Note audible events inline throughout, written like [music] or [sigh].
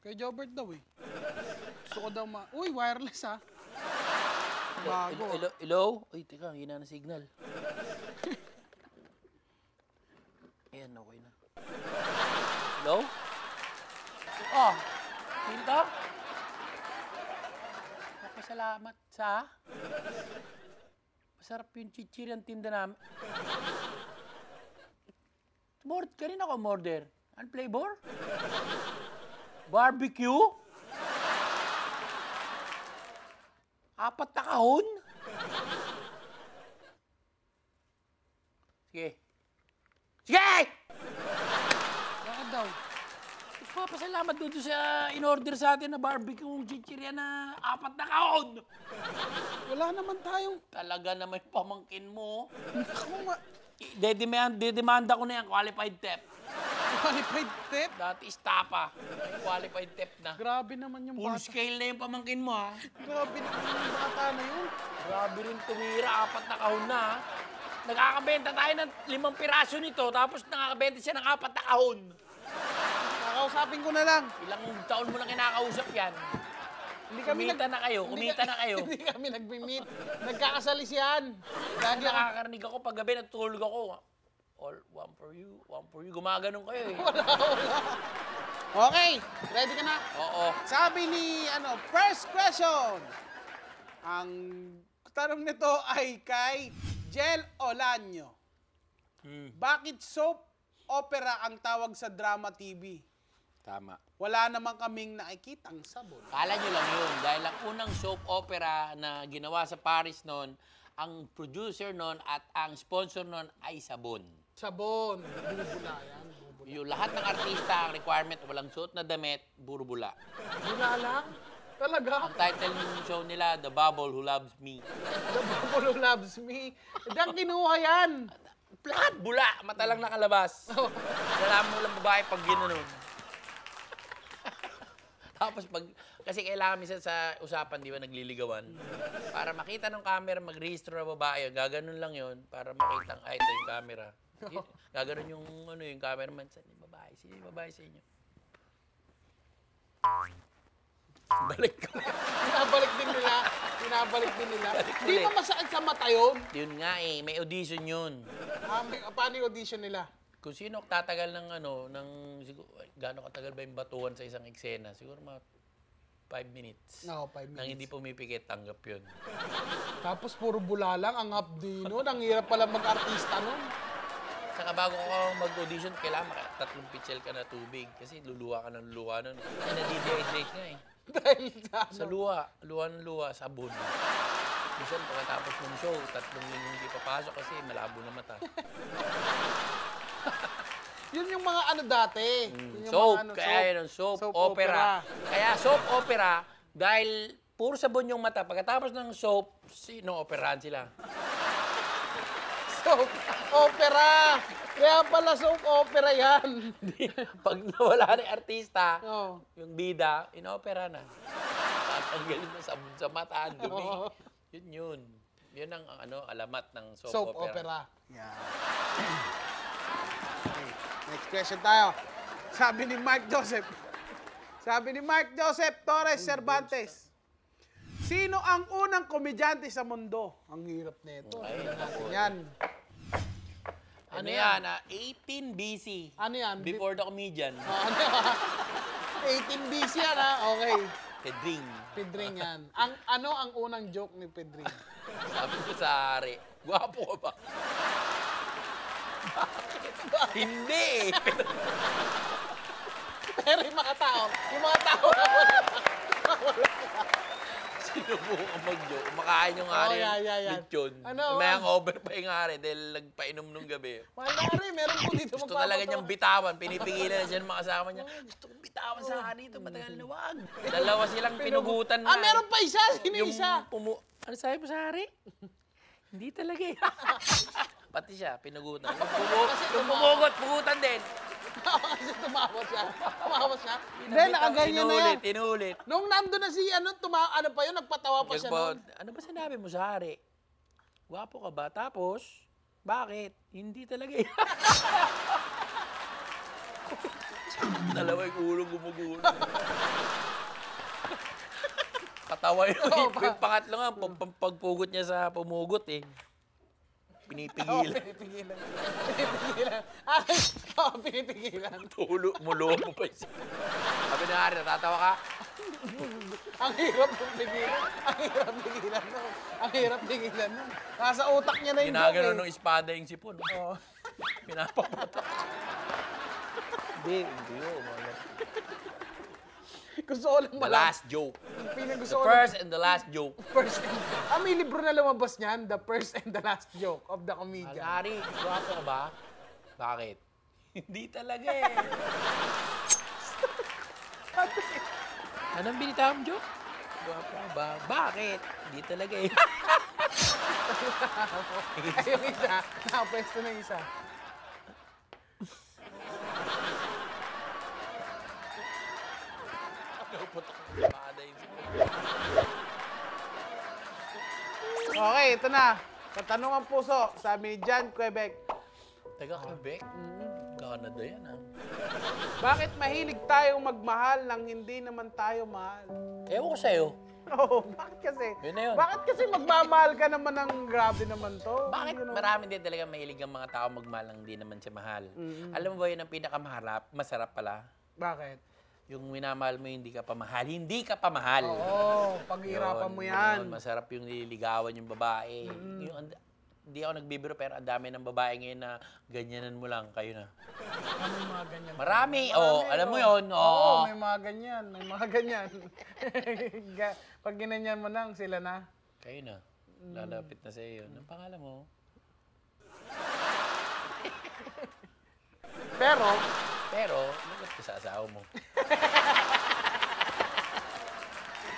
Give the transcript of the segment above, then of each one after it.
Kuya Jobert daw eh. Gusto ko daw ma... Uy, wireless ah. Bago. Hello? Hello? Uy, teka, ang hina ng signal. [laughs] Ayan, okay na. Hello? Oh, sino to? Napasalamat sa... Masarap yung chichiri ang tinda namin. Mord, kanina ko order. Ano flavor? Barbecue? Apat na kahon? Sige. Sige! Bakit daw? Papasalamat doon sa in-order sa atin na barbecue chichirya na apat na kahon. Wala naman tayong... Talaga naman yung pamangkin mo. Ako nga... Dedemanda ko na yan, qualified theft. Qualified tip? Dati istapa. May Qualified theft na. Grabe naman yung Full bata. scale na yung pamangkin mo, ha? Grabe naman yung bata na yun. Grabe rin tumira, apat na kahon na, ha? Nakakabenta tayo ng limang piraso nito, tapos nakakabenta siya ng apat na kahon. Kakausapin ko na lang. Ilang taon mo na kinakausap yan. Hindi kami Kumita na kayo, hindi kumita ka- na [laughs] kayo. hindi kami nagmi-meet. Nagkakasalis yan. Lagi ako... Nakakarinig ako pag gabi natutulog ako. All, one for you, one for you. Gumaganon kayo eh. [laughs] Okay, ready ka na? Oo. Sabi ni, ano, first question. Ang tanong nito ay kay Jel Olanyo. Hmm. Bakit soap opera ang tawag sa drama TV? Tama. Wala naman kaming nakikitang sabon. Kala nyo lang yun. Dahil ang unang soap opera na ginawa sa Paris noon, ang producer noon at ang sponsor noon ay sabon. Sabon. Bubula yan. Bubula. Yung lahat ng artista, ang requirement, walang suot na damit, puro bula. Lang? Talaga? Ang title ng show nila, The Bubble Who Loves Me. The Buffalo loves me. Diyan kinuha yan. Lahat bula, mata lang nakalabas. Alam mo lang babae pag ginanon. Tapos pag, kasi kailangan minsan sa usapan, di ba, nagliligawan. Para makita ng camera, mag-registro na babae, gaganon lang yon para makita, ay, ito yung camera. Y- Gaganon yung, ano, yung cameraman, saan yung babae, sino yung babae sa inyo? Balik ko. Pinabalik [laughs] din nila. Pinabalik din nila. Balik ulit. ba masakit sa mata yun? Yun nga eh, may audition yun. Ah, may, paano yung audition nila? Kung sino tatagal ng ano, ng siguro, gaano katagal ba yung batuan sa isang eksena? Siguro mga 5 minutes. No, five Nang minutes. hindi pumipikit, tanggap yun. Tapos puro bula lang, ang hapdi nun. Ang hirap pala mag-artista nun. Saka bago ko mag-audition, kailangan maka tatlong pitchel ka na tubig. Kasi luluwa ka ng luwa nun. Ay, nadidehydrate nga eh. [laughs] Dahil sa Sa ano. luwa, luwa ng luwa, sabon. Minsan, pagkatapos ng show, tatlong linggo hindi papasok kasi malabo na mata. [laughs] Yun yung mga ano dati. Yun yung soap, mga ano, kaya yun, ang soap, opera. Kaya soap opera, dahil puro sabon yung mata, pagkatapos ng soap, sino operahan sila? Soap opera. Kaya pala soap opera yan. [laughs] Pag nawala na yung artista, Oh. yung bida, inopera na. Tatanggalin na sabon sa mata, ang dumi. Oo. Yun yun. Yun ang ano, alamat ng soap, Soap opera. opera. Yeah. Okay, Next question tayo. Sabi ni Mark Joseph. Sabi ni Mark Joseph Torres Cervantes. Sino ang unang komedyante sa mundo? Ang hirap nito. Ay. Yan. Ano, Ano yan? ah, 18 BC. Ano yan? Before the comedian. Ah, ano? [laughs] 18 BC yan ha? Okay. Pedring. Pedring yan. Ang, ano ang unang joke ni Pedring? Sabi ko sa Ari, gwapo ka ba? Bakit? [laughs] Hindi eh. Pero yung mga tao, yung mga tao na wala. Sino Sinubukan mag-joke. Kumakain yung hari. yan, yan, yan. Lechon. Ano, May ah? hangover pa yung hari dahil nagpainom nung gabi. Mahal na rin, meron po dito Gusto talaga niyang bitawan. Pinipigilan na siya ng mga kasama niya. Gusto kong bitawan sa akin dito. Matagal na wag. Dalawa silang pinugutan na. Ah, meron pa isa! Sino yung isa? Pumu ano sabi mo sa hari? Hindi talaga eh. [laughs] Pati siya, pinugutan. Yung, pumu yung pumugot, pugutan din. Kasi tumawa siya. Tumawa siya. Hindi, nakaganyan na yan. Inulit, inulit. Nung nando na si, ano, tuma, ano pa yun, nagpatawa pa siya nun. ano ba sinabi mo sa hari? Gwapo ka ba? Tapos, bakit? Hindi talaga eh. [laughs] Dalawa yung ulo gumugulo. Katawa yun. Yung pangatlo nga, pag- pag- pagpugot niya sa pumugot eh. Oo, Pinipigilan. pinipigilan. Pinipigilan. Ah, [laughs] oo, pinipigilan. Tulo, mulo mo pa isa. Sabi na hari, natatawa ka? Ang hirap ng pigilan. Ang hirap pigilan nun. Ang hirap pigilan nun. Nasa utak niya na yung Ginagano joke ng espada yung sipon. eh. Oo. Pinapapatak. Hindi, hindi. [laughs] Gusto ko lang The malaman. last joke. Pinagusto The ko lang- first and the last joke. [laughs] First and, ah, may libro na lumabas niyan, The First and the Last Joke of the Comedian. Hari, gwapo [laughs] ka ba? Bakit? Hindi talaga eh. Anong binitaw mo, joke? Gwapo ka ba? Bakit? Hindi talaga eh. Ay, yung isa, nakapwesto na yung isa. Putok ng espada sipon. Okay, ito na. Katanungan puso, sabi ni John Quebec. Taga Quebec? Canada yan ah. Bakit mahilig tayong magmahal nang hindi naman tayo mahal? Ewan ko sa'yo. [laughs] Oo, bakit kasi? Yun na yun. Bakit kasi magmamahal ka naman ng grabe naman to? Bakit You know? marami din talaga mahilig ang mga tao magmahal nang hindi naman siya mahal? Alam mo ba yun ang pinakamaharap? Masarap pala. Bakit? Yung minamahal mo, hindi ka pa mahal. Hindi ka pa mahal. Oo, paghirapan mo yan. yun. masarap yung nililigawan yung babae. Yung, and- hindi ako nagbibiro pero ang dami ng babae ngayon na ganyanan mo lang, kayo na. Ano yung mga ganyan? Marami, oh, alam mo yun, Oo, oo. may mga ganyan. May mga ganyan. [laughs] Ga- Pag ginanyan mo lang, sila na. Kayo na. Lalapit na sa iyo. Ang pangalan mo? Pero, Pero, lagot ka sa asawa mo. [laughs]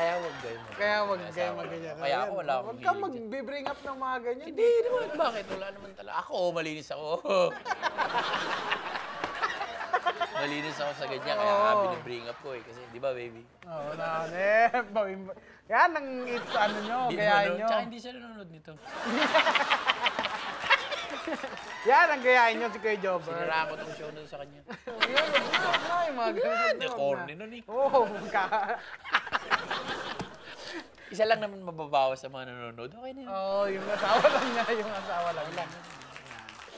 Kaya wag kayo mag kaya wag kayo magganyan. Kaya ako wala akong Huwag kang mag-bring up ng mga ganyan. Hindi naman. Bakit? Wala naman talaga. Ako, malinis ako. [laughs] malinis ako sa ganyan. Kaya nga Oo. binibring up ko eh. Kasi, di ba, baby? Oo, na, eh. [laughs] Yan ang it, ano nyo, Hindi gayahin nanonood. nyo. Tsaka hindi siya nanonood nito. [laughs] Yan ang gayahin nyo si Kuya Jobber. Siniraan ko tong show na to sa kanya. [laughs] Yun, yun, yun, yung mga ganyan. Hindi, corny nun eh. Oo, ka. [laughs] Isa lang naman mababawas sa mga nanonood. Okay na yun. Oo, yung asawa lang niya, yung asawa lang niya.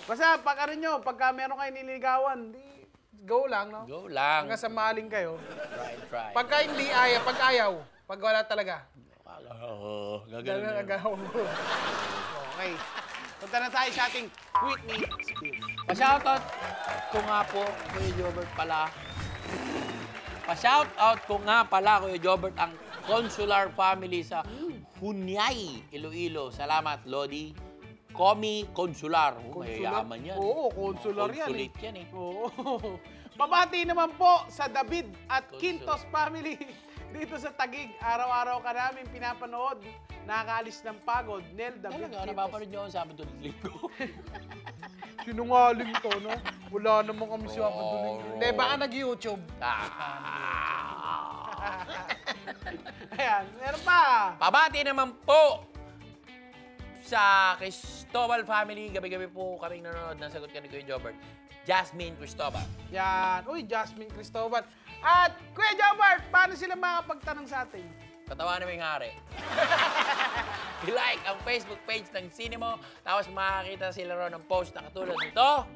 Basta pag ano nyo, pagka meron kayo nililigawan, di, go lang, no? Go lang. Hanggang sa maling kayo. Try, try. Pagka hindi ayaw, pag ayaw, pag wala talaga, Oo, Ganun gaganon ang yun. agaw mo. Okay. Punta na tayo sa ating Whitney Spears. Pa-shoutout ko nga po, Kuya Jobert pala. Pa-shoutout ko nga pala, Kuya Jobert, ang consular family sa Hunyay, Iloilo. Salamat, Lodi. Komi Consular. Oh, mayayaman yan. Oo, consular yan. eh. Consulate yan eh. Oo. [laughs] Pabati naman po sa David at Consul. Quintos family dito sa Tagig. Araw-araw ka namin pinapanood. Nakakaalis ng pagod. Nel David Talaga, Quintos. napapanood niyo ako sa Sabado at Linggo. [laughs] Sinungaling to, no? Wala naman kami sa Oh. Paduling. Hindi, baka nag-YouTube. ah. [laughs] Ayan, meron pa. Pabati naman po sa Cristobal family. Gabi-gabi po kaming nanonood ng sagot ka ni Kuya Jobert. Jasmine Cristobal. Yan. Uy, Jasmine Cristobal. At Kuya Jobart, paano sila makapagtanong sa atin? Katawa na may hari. [laughs] I-like ang Facebook page ng Cinemo. Tapos makakita sila ron ng post na katulad nito.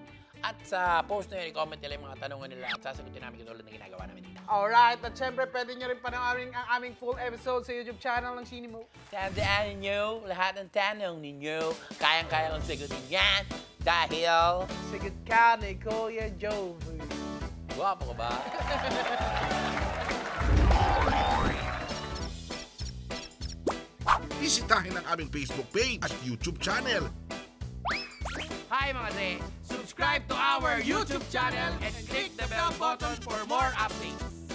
At sa post na yun, i-comment nila yung mga tanungan nila at sasagutin namin katulad na ginagawa namin dito. Alright, at syempre pwede nyo rin panoorin ang aming full episode sa YouTube channel ng Cinemo. Tandaan ninyo, lahat ng tanong ninyo, kayang-kaya kong sagutin yan. Dahil, Sigit ka ni Kuya Joe. Guwapo ka ba? bisitahin ang aming Facebook page at YouTube channel. Hi mga Dre! Subscribe to our YouTube channel and click the bell button for more updates.